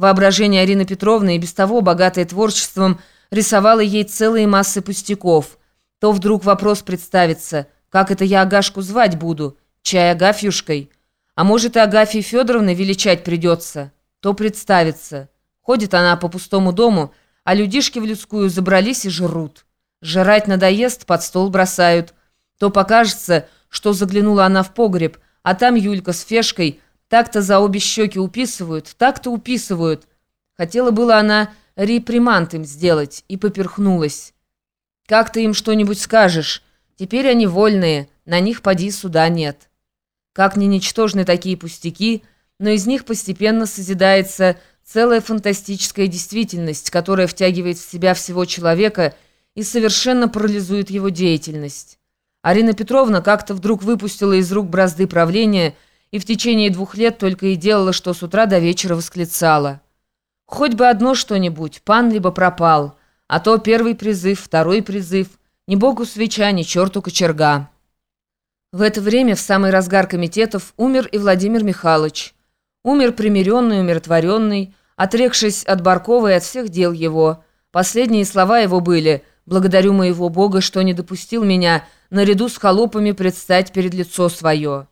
Воображение Арины Петровны и без того, богатое творчеством, рисовало ей целые массы пустяков. То вдруг вопрос представится, как это я Агашку звать буду, чай Агафьюшкой? А может и Агафьей Федоровной величать придется? То представится. Ходит она по пустому дому, а людишки в людскую забрались и жрут. Жрать надоест, под стол бросают. То покажется, что заглянула она в погреб, а там Юлька с Фешкой так-то за обе щеки уписывают, так-то уписывают. Хотела было она репримант им сделать и поперхнулась. «Как ты им что-нибудь скажешь? Теперь они вольные, на них поди суда нет». Как не ничтожны такие пустяки, но из них постепенно созидается целая фантастическая действительность, которая втягивает в себя всего человека и совершенно парализует его деятельность. Арина Петровна как-то вдруг выпустила из рук бразды правления и в течение двух лет только и делала, что с утра до вечера восклицала. «Хоть бы одно что-нибудь, пан либо пропал, а то первый призыв, второй призыв, ни богу свеча, ни черту кочерга». В это время, в самый разгар комитетов, умер и Владимир Михайлович. Умер примиренный, умиротворенный, отрекшись от Баркова и от всех дел его. Последние слова его были «Благодарю моего Бога, что не допустил меня наряду с холопами предстать перед лицо свое».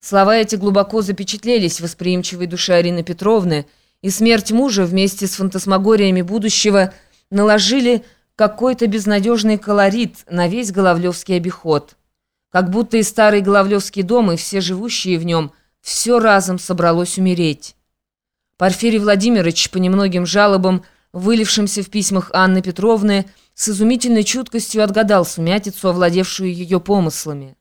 Слова эти глубоко запечатлелись в восприимчивой душе Арины Петровны, и смерть мужа вместе с фантасмагориями будущего наложили какой-то безнадежный колорит на весь Головлевский обиход. Как будто и старый Головлевский дом, и все живущие в нем, все разом собралось умереть. Порфирий Владимирович по немногим жалобам, вылившимся в письмах Анны Петровны, с изумительной чуткостью отгадал сумятицу, овладевшую ее помыслами.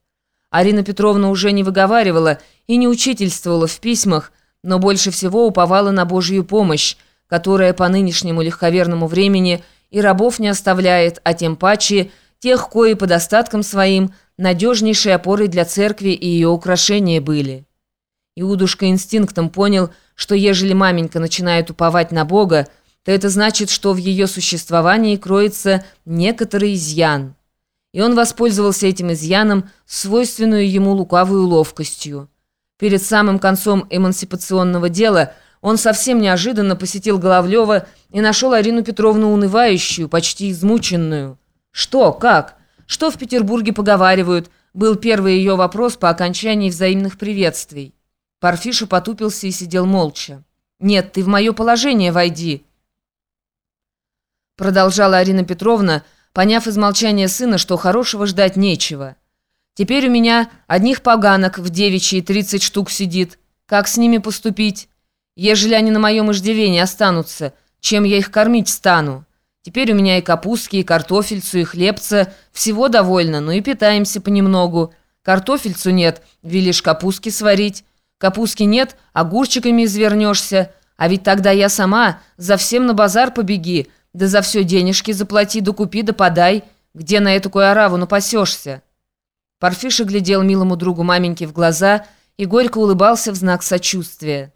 Арина Петровна уже не выговаривала и не учительствовала в письмах, но больше всего уповала на Божью помощь, которая по нынешнему легковерному времени и рабов не оставляет, а тем паче тех, кои по достаткам своим надежнейшей опорой для церкви и ее украшения были. Иудушка инстинктом понял, что ежели маменька начинает уповать на Бога, то это значит, что в ее существовании кроется некоторый изъян. И он воспользовался этим изъяном, свойственную ему лукавую ловкостью. Перед самым концом эмансипационного дела он совсем неожиданно посетил Головлева и нашел Арину Петровну унывающую, почти измученную. «Что? Как? Что в Петербурге поговаривают?» был первый ее вопрос по окончании взаимных приветствий. Парфиша потупился и сидел молча. «Нет, ты в мое положение войди!» Продолжала Арина Петровна, поняв из молчания сына, что хорошего ждать нечего. «Теперь у меня одних поганок в девичьей тридцать штук сидит. Как с ними поступить? Ежели они на моем иждивении останутся, чем я их кормить стану? Теперь у меня и капустки, и картофельцу, и хлебца. Всего довольно, но и питаемся понемногу. Картофельцу нет, велишь капустки сварить». Капустки нет, огурчиками извернешься. А ведь тогда я сама за всем на базар побеги, да за все денежки заплати, да купи, да подай. Где на эту ораву напасешься?» Парфиша глядел милому другу маменьки в глаза и горько улыбался в знак сочувствия.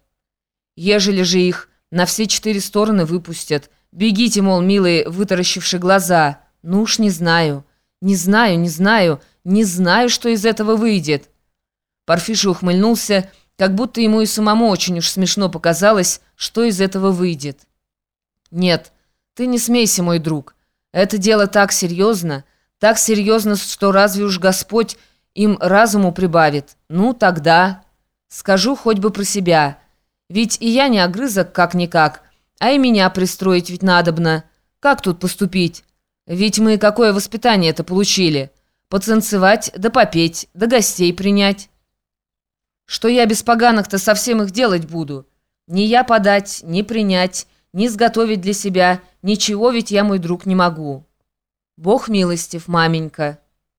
«Ежели же их на все четыре стороны выпустят, бегите, мол, милые, вытаращивши глаза. Ну уж не знаю, не знаю, не знаю, не знаю, что из этого выйдет». Парфиша ухмыльнулся как будто ему и самому очень уж смешно показалось, что из этого выйдет. «Нет, ты не смейся, мой друг. Это дело так серьезно, так серьезно, что разве уж Господь им разуму прибавит? Ну, тогда...» «Скажу хоть бы про себя. Ведь и я не огрызок как-никак, а и меня пристроить ведь надобно. Как тут поступить? Ведь мы какое воспитание это получили? Потанцевать, да попеть, да гостей принять». Что я без поганок-то совсем их делать буду? Ни я подать, ни принять, ни сготовить для себя, ничего ведь я, мой друг, не могу. Бог милостив, маменька».